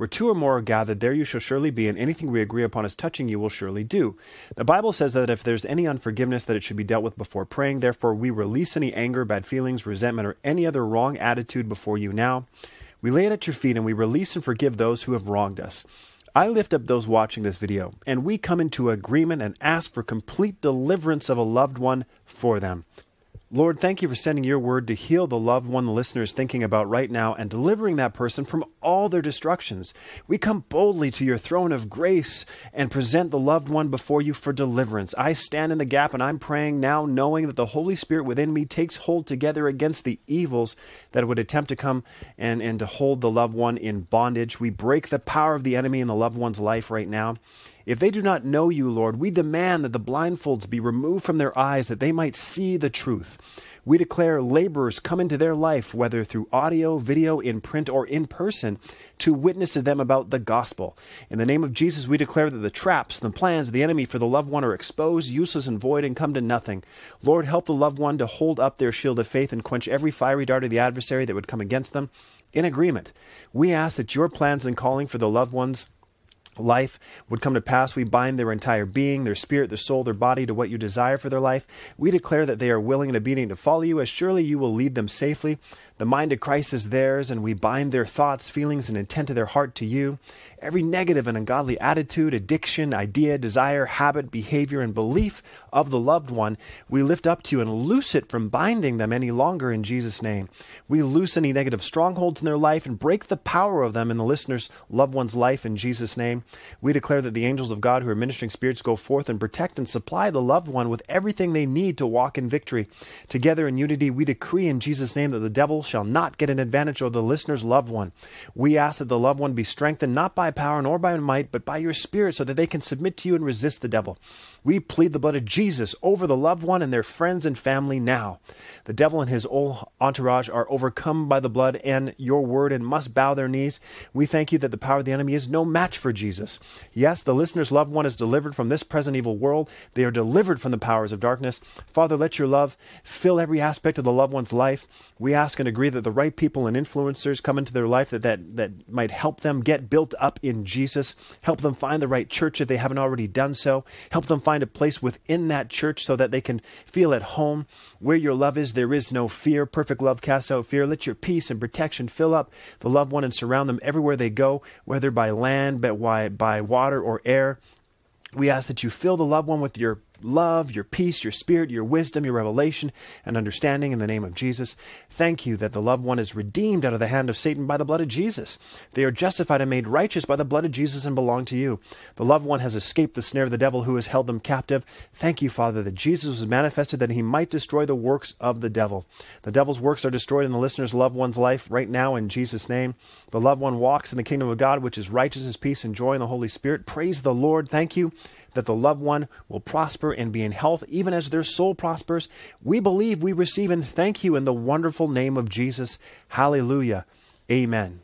Where two or more are gathered, there you shall surely be, and anything we agree upon as touching you will surely do. The Bible says that if there's any unforgiveness, that it should be dealt with before praying. Therefore, we release any anger, bad feelings, resentment, or any other wrong attitude before you now. We lay it at your feet, and we release and forgive those who have wronged us. I lift up those watching this video, and we come into agreement and ask for complete deliverance of a loved one for them. Lord, thank you for sending your word to heal the loved one the listener is thinking about right now and delivering that person from all their destructions. We come boldly to your throne of grace and present the loved one before you for deliverance. I stand in the gap and I'm praying now, knowing that the Holy Spirit within me takes hold together against the evils that would attempt to come and, and to hold the loved one in bondage. We break the power of the enemy in the loved one's life right now. If they do not know you, Lord, we demand that the blindfolds be removed from their eyes that they might see the truth. We declare laborers come into their life, whether through audio, video, in print, or in person, to witness to them about the gospel. In the name of Jesus, we declare that the traps, the plans of the enemy for the loved one are exposed, useless, and void, and come to nothing. Lord, help the loved one to hold up their shield of faith and quench every fiery dart of the adversary that would come against them. In agreement, we ask that your plans and calling for the loved ones life would come to pass. We bind their entire being, their spirit, their soul, their body to what you desire for their life. We declare that they are willing and obedient to follow you, as surely you will lead them safely. The mind of Christ is theirs, and we bind their thoughts, feelings, and intent of their heart to you. Every negative and ungodly attitude, addiction, idea, desire, habit, behavior, and belief of the loved one, we lift up to you and loose it from binding them any longer in Jesus' name. We loose any negative strongholds in their life and break the power of them in the listener's loved one's life in Jesus' name. We declare that the angels of God who are ministering spirits go forth and protect and supply the loved one with everything they need to walk in victory. Together in unity, we decree in Jesus' name that the devil shall not get an advantage over the listener's loved one. We ask that the loved one be strengthened not by power nor by might, but by your spirit, so that they can submit to you and resist the devil. We plead the blood of Jesus over the loved one and their friends and family now. The devil and his whole entourage are overcome by the blood and your word and must bow their knees. We thank you that the power of the enemy is no match for Jesus. Yes, the listener's loved one is delivered from this present evil world. They are delivered from the powers of darkness. Father, let your love fill every aspect of the loved one's life. We ask and agree that the right people and influencers come into their life that, that, that might help them get built up in Jesus, help them find the right church if they haven't already done so, help them find a place within that church so that they can feel at home. Where your love is, there is no fear. Perfect love casts out fear. Let your peace and protection fill up the loved one and surround them everywhere they go, whether by land, by, by water, or air. We ask that you fill the loved one with your love, your peace, your spirit, your wisdom, your revelation, and understanding in the name of Jesus. Thank you that the loved one is redeemed out of the hand of Satan by the blood of Jesus. They are justified and made righteous by the blood of Jesus and belong to you. The loved one has escaped the snare of the devil who has held them captive. Thank you, Father, that Jesus was manifested that he might destroy the works of the devil. The devil's works are destroyed in the listener's loved one's life right now in Jesus' name. The loved one walks in the kingdom of God, which is righteousness, peace, and joy in the Holy Spirit. Praise the Lord. Thank you that the loved one will prosper and be in health, even as their soul prospers. We believe we receive and thank you in the wonderful name of Jesus. Hallelujah. Amen.